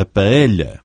a paella